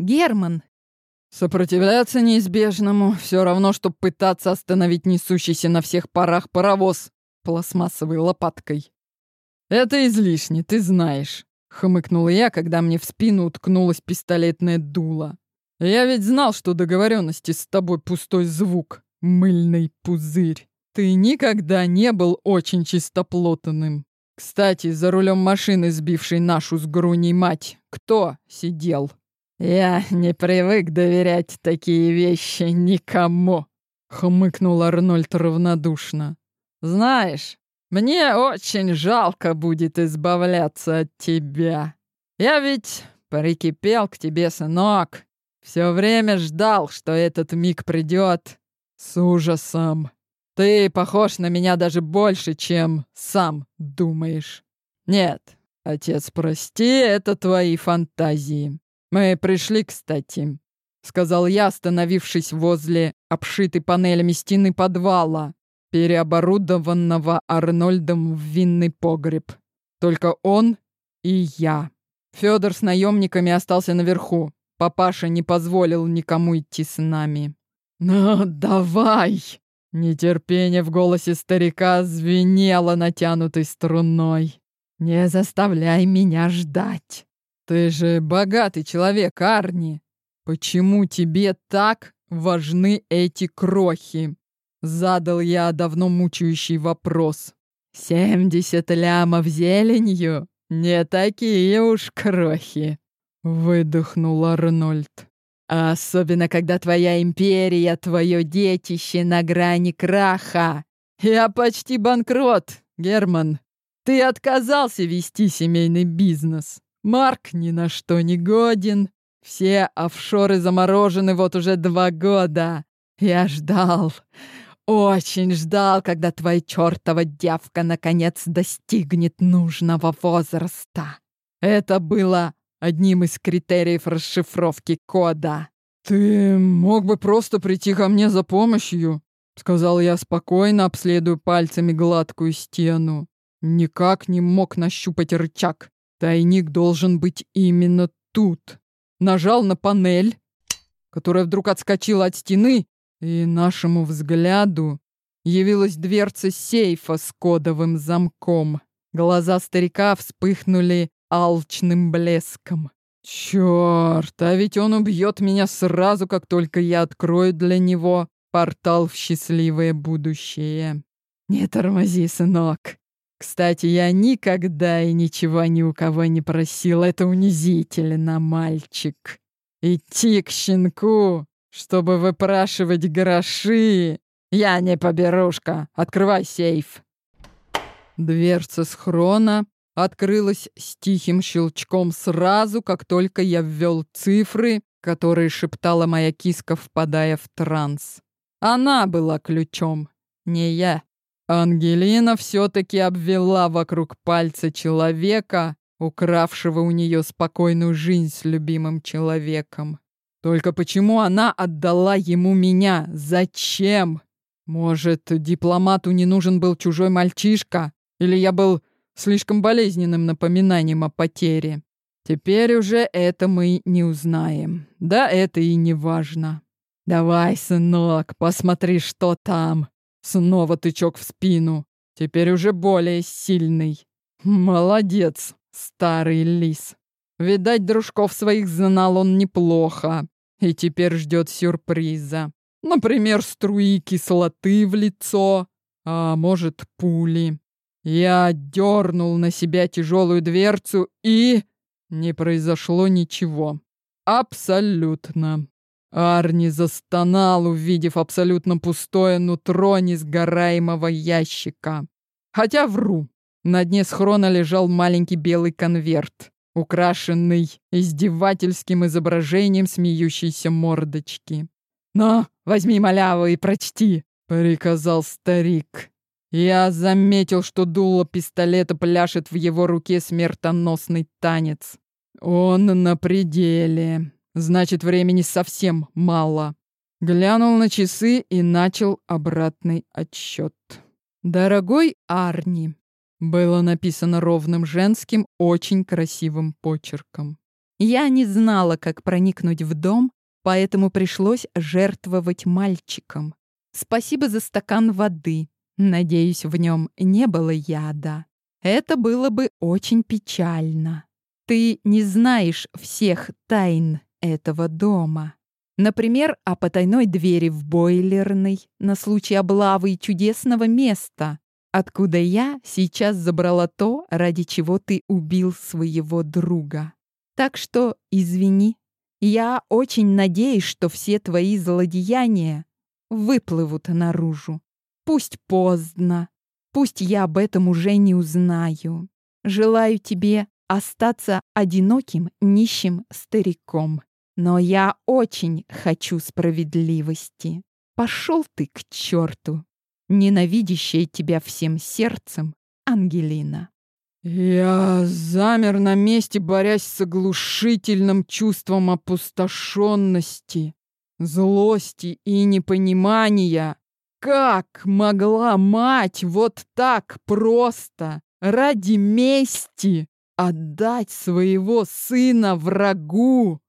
Герман!» «Сопротивляться неизбежному все равно, что пытаться остановить несущийся на всех парах паровоз пластмассовой лопаткой. Это излишне, ты знаешь», — хмыкнул я, когда мне в спину уткнулось пистолетное дуло. «Я ведь знал, что договоренности с тобой пустой звук, мыльный пузырь. Ты никогда не был очень чистоплотным. Кстати, за рулем машины, сбившей нашу с Груней мать, кто сидел?» «Я не привык доверять такие вещи никому», — хмыкнул Арнольд равнодушно. «Знаешь, мне очень жалко будет избавляться от тебя. Я ведь прикипел к тебе, сынок. Все время ждал, что этот миг придет с ужасом. Ты похож на меня даже больше, чем сам думаешь. Нет, отец, прости, это твои фантазии. «Мы пришли, кстати», — сказал я, остановившись возле обшитой панелями стены подвала, переоборудованного Арнольдом в винный погреб. Только он и я. Федор с наемниками остался наверху. Папаша не позволил никому идти с нами. «Ну, давай!» Нетерпение в голосе старика звенело натянутой струной. «Не заставляй меня ждать!» «Ты же богатый человек, Арни. Почему тебе так важны эти крохи?» Задал я давно мучающий вопрос. «Семьдесят лямов зеленью? Не такие уж крохи!» Выдохнул Арнольд. «Особенно, когда твоя империя, твое детище на грани краха. Я почти банкрот, Герман. Ты отказался вести семейный бизнес. Марк ни на что не годен. Все офшоры заморожены вот уже два года. Я ждал, очень ждал, когда твоя чертова девка наконец достигнет нужного возраста. Это было одним из критериев расшифровки кода. «Ты мог бы просто прийти ко мне за помощью», — сказал я спокойно, обследуя пальцами гладкую стену. Никак не мог нащупать рычаг. Тайник должен быть именно тут. Нажал на панель, которая вдруг отскочила от стены, и нашему взгляду явилась дверца сейфа с кодовым замком. Глаза старика вспыхнули алчным блеском. Черт, а ведь он убьет меня сразу, как только я открою для него портал в счастливое будущее. Не тормози, сынок. Кстати, я никогда и ничего ни у кого не просил. Это унизительно, мальчик. Идти к щенку, чтобы выпрашивать гроши. Я не поберушка. Открывай сейф. Дверца схрона открылась с тихим щелчком сразу, как только я ввел цифры, которые шептала моя киска, впадая в транс. Она была ключом, не я. Ангелина все-таки обвела вокруг пальца человека, укравшего у нее спокойную жизнь с любимым человеком. Только почему она отдала ему меня? Зачем? Может, дипломату не нужен был чужой мальчишка? Или я был слишком болезненным напоминанием о потере? Теперь уже это мы не узнаем. Да это и не важно. Давай, сынок, посмотри, что там. Снова тычок в спину. Теперь уже более сильный. Молодец, старый лис. Видать, дружков своих знал он неплохо. И теперь ждет сюрприза. Например, струи кислоты в лицо. А может, пули. Я дернул на себя тяжелую дверцу и... Не произошло ничего. Абсолютно. Арни застонал, увидев абсолютно пустое нутро несгораемого ящика. Хотя вру. На дне схрона лежал маленький белый конверт, украшенный издевательским изображением смеющейся мордочки. «Но возьми маляву и прочти», — приказал старик. Я заметил, что дуло пистолета пляшет в его руке смертоносный танец. Он на пределе. Значит, времени совсем мало. Глянул на часы и начал обратный отсчет. «Дорогой Арни», было написано ровным женским, очень красивым почерком. Я не знала, как проникнуть в дом, поэтому пришлось жертвовать мальчиком. Спасибо за стакан воды. Надеюсь, в нем не было яда. Это было бы очень печально. Ты не знаешь всех тайн этого дома. Например, о потайной двери в бойлерной на случай облавы и чудесного места, откуда я сейчас забрала то, ради чего ты убил своего друга. Так что извини, я очень надеюсь, что все твои злодеяния выплывут наружу. Пусть поздно, пусть я об этом уже не узнаю. Желаю тебе остаться одиноким, нищим стариком. Но я очень хочу справедливости. Пошел ты к черту, ненавидящая тебя всем сердцем, Ангелина. Я замер на месте, борясь с оглушительным чувством опустошенности, злости и непонимания. Как могла мать вот так просто, ради мести, отдать своего сына врагу?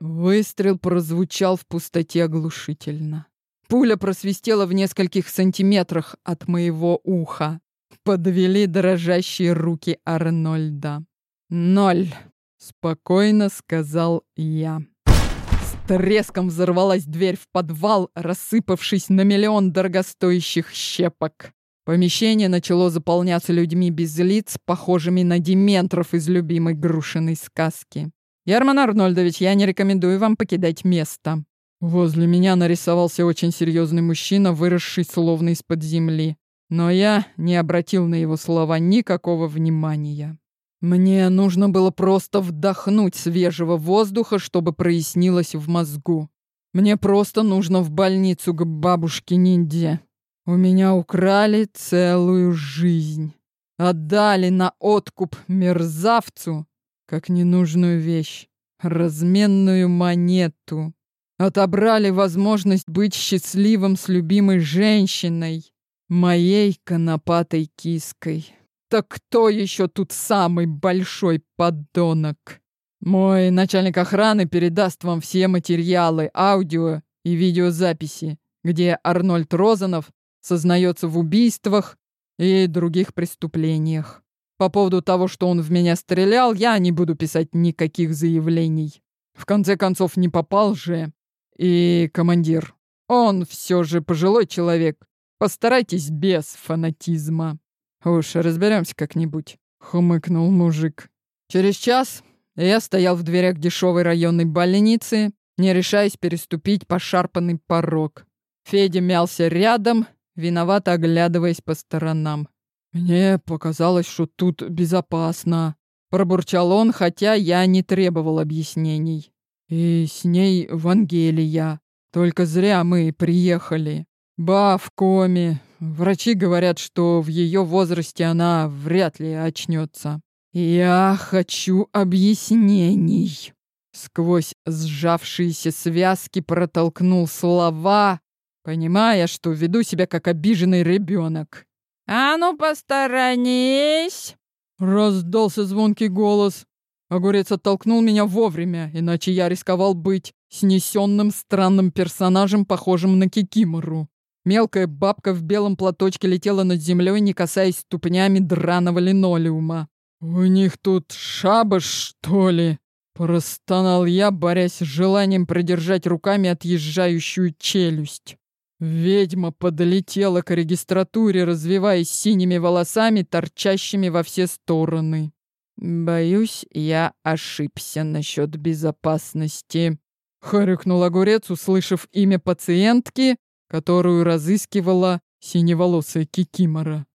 Выстрел прозвучал в пустоте оглушительно. Пуля просвистела в нескольких сантиметрах от моего уха. Подвели дрожащие руки Арнольда. «Ноль», — спокойно сказал я. С треском взорвалась дверь в подвал, рассыпавшись на миллион дорогостоящих щепок. Помещение начало заполняться людьми без лиц, похожими на дементров из любимой грушиной сказки. «Ярман Арнольдович, я не рекомендую вам покидать место». Возле меня нарисовался очень серьезный мужчина, выросший словно из-под земли. Но я не обратил на его слова никакого внимания. Мне нужно было просто вдохнуть свежего воздуха, чтобы прояснилось в мозгу. Мне просто нужно в больницу к бабушке-ниндзя. У меня украли целую жизнь. Отдали на откуп мерзавцу, как ненужную вещь, разменную монету. Отобрали возможность быть счастливым с любимой женщиной, моей конопатой киской. Так кто еще тут самый большой подонок? Мой начальник охраны передаст вам все материалы, аудио и видеозаписи, где Арнольд Розанов сознается в убийствах и других преступлениях. По поводу того, что он в меня стрелял, я не буду писать никаких заявлений. В конце концов, не попал же. И командир. Он все же пожилой человек. Постарайтесь без фанатизма. Уж разберемся как-нибудь, хмыкнул мужик. Через час я стоял в дверях дешевой районной больницы, не решаясь переступить пошарпанный порог. Федя мялся рядом, виновато оглядываясь по сторонам. «Мне показалось, что тут безопасно», — пробурчал он, хотя я не требовал объяснений. «И с ней Вангелия. Только зря мы приехали. Ба в коме. Врачи говорят, что в ее возрасте она вряд ли очнется. Я хочу объяснений». Сквозь сжавшиеся связки протолкнул слова, понимая, что веду себя как обиженный ребенок. «А ну, посторонись!» Раздался звонкий голос. Огурец оттолкнул меня вовремя, иначе я рисковал быть снесенным странным персонажем, похожим на Кикимору. Мелкая бабка в белом платочке летела над землей, не касаясь ступнями драного линолеума. «У них тут шабаш, что ли?» Простонал я, борясь с желанием продержать руками отъезжающую челюсть. Ведьма подлетела к регистратуре, развиваясь синими волосами, торчащими во все стороны. Боюсь, я ошибся насчет безопасности. Хрюкнул огурец, услышав имя пациентки, которую разыскивала синеволосая Кикимора.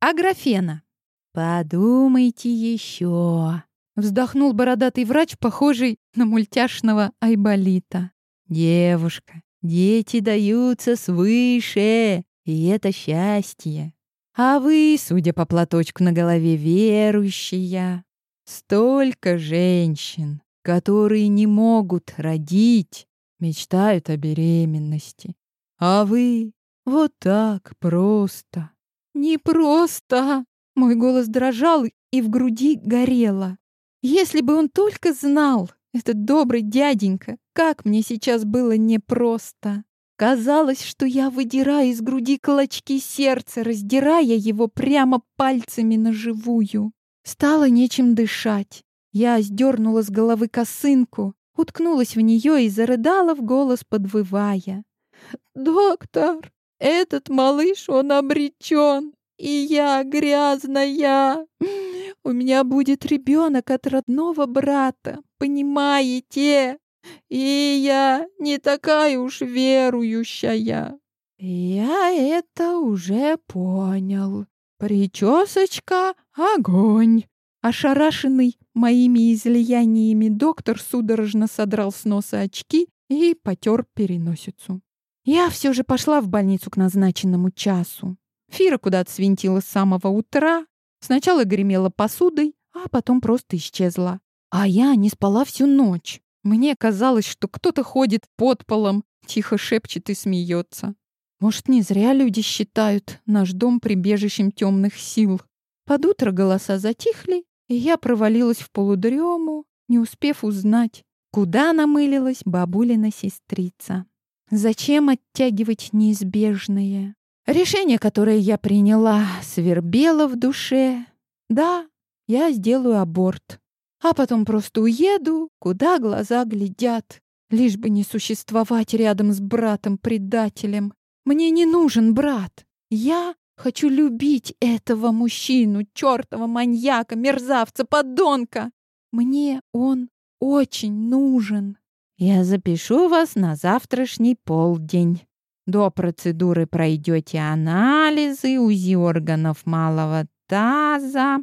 Аграфена. Подумайте еще. Вздохнул бородатый врач, похожий на мультяшного Айболита. Девушка, Дети даются свыше, и это счастье. А вы, судя по платочку на голове, верующая. Столько женщин, которые не могут родить, мечтают о беременности. А вы вот так просто. Не просто. Мой голос дрожал и в груди горело. Если бы он только знал, этот добрый дяденька, как мне сейчас было непросто. Казалось, что я выдираю из груди клочки сердца, раздирая его прямо пальцами на живую. Стало нечем дышать. Я сдернула с головы косынку, уткнулась в нее и зарыдала в голос, подвывая. «Доктор, этот малыш, он обречен, и я грязная. У меня будет ребенок от родного брата, понимаете? И я не такая уж верующая». «Я это уже понял. Причесочка — огонь!» Ошарашенный моими излияниями доктор судорожно содрал с носа очки и потер переносицу. Я все же пошла в больницу к назначенному часу. Фира куда-то свинтила с самого утра. Сначала гремела посудой, а потом просто исчезла. А я не спала всю ночь. Мне казалось, что кто-то ходит под полом, тихо шепчет и смеется. Может, не зря люди считают наш дом прибежищем темных сил. Под утро голоса затихли, и я провалилась в полудрему, не успев узнать, куда намылилась бабулина сестрица. Зачем оттягивать неизбежное? Решение, которое я приняла, свербело в душе. Да, я сделаю аборт. А потом просто уеду, куда глаза глядят. Лишь бы не существовать рядом с братом-предателем. Мне не нужен брат. Я Хочу любить этого мужчину, чертова маньяка, мерзавца, подонка. Мне он очень нужен. Я запишу вас на завтрашний полдень. До процедуры пройдете анализы, УЗИ органов малого таза.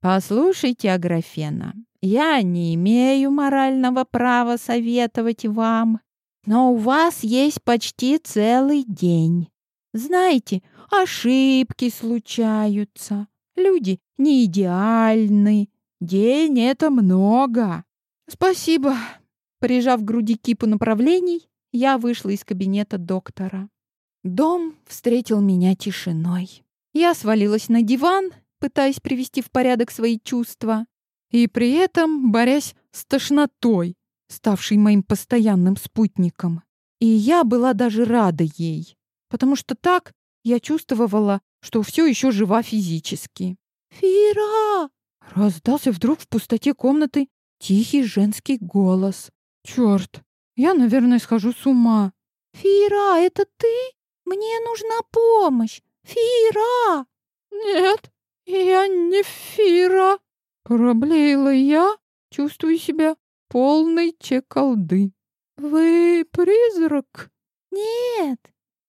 Послушайте, Аграфена, я не имею морального права советовать вам, но у вас есть почти целый день. Знаете, Ошибки случаются. Люди не идеальны. День — это много. Спасибо. Прижав к груди кипу направлений, я вышла из кабинета доктора. Дом встретил меня тишиной. Я свалилась на диван, пытаясь привести в порядок свои чувства, и при этом борясь с тошнотой, ставшей моим постоянным спутником. И я была даже рада ей, потому что так я чувствовала, что все еще жива физически. «Фира!» — раздался вдруг в пустоте комнаты тихий женский голос. «Черт, я, наверное, схожу с ума». «Фира, это ты? Мне нужна помощь! Фира!» «Нет, я не Фира!» Проблеяла я, чувствую себя полной чеколды. «Вы призрак?» «Нет,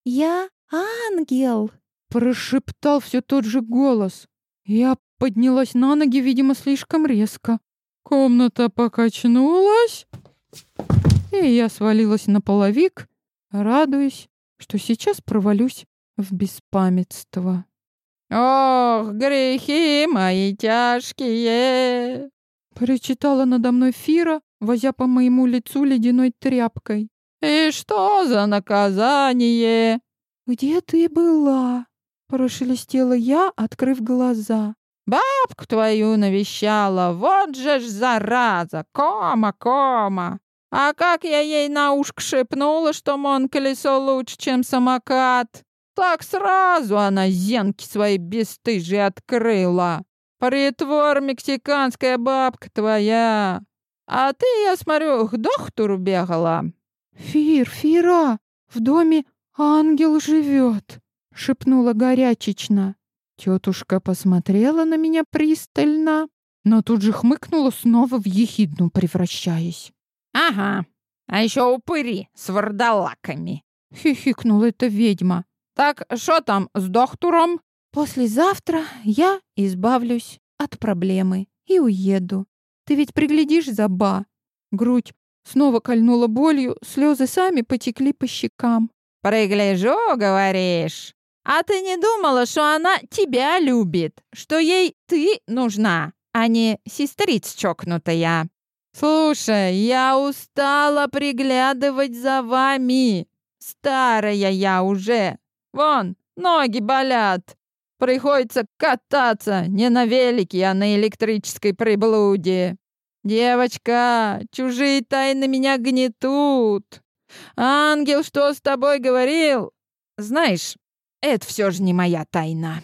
я «Ангел!» — прошептал все тот же голос. Я поднялась на ноги, видимо, слишком резко. Комната покачнулась, и я свалилась на половик, радуясь, что сейчас провалюсь в беспамятство. «Ох, грехи мои тяжкие!» Причитала надо мной Фира, возя по моему лицу ледяной тряпкой. «И что за наказание?» «Где ты была?» — прошелестела я, открыв глаза. «Бабку твою навещала, вот же ж зараза! Кома, кома! А как я ей на ушко шепнула, что мон колесо лучше, чем самокат, так сразу она зенки свои бесстыжие открыла. Притвор мексиканская бабка твоя. А ты, я смотрю, к доктору бегала». «Фир, Фира, в доме «Ангел живет!» — шепнула горячечно. Тетушка посмотрела на меня пристально, но тут же хмыкнула снова в ехидну, превращаясь. «Ага, а еще упыри с вардалаками!» — хихикнула эта ведьма. «Так что там с доктором?» «Послезавтра я избавлюсь от проблемы и уеду. Ты ведь приглядишь за Ба?» Грудь снова кольнула болью, слезы сами потекли по щекам. «Пригляжу, говоришь? А ты не думала, что она тебя любит, что ей ты нужна, а не сестрица чокнутая?» «Слушай, я устала приглядывать за вами. Старая я уже. Вон, ноги болят. Приходится кататься не на велике, а на электрической приблуде. «Девочка, чужие тайны меня гнетут. Ангел что с тобой говорил? Знаешь, это все же не моя тайна».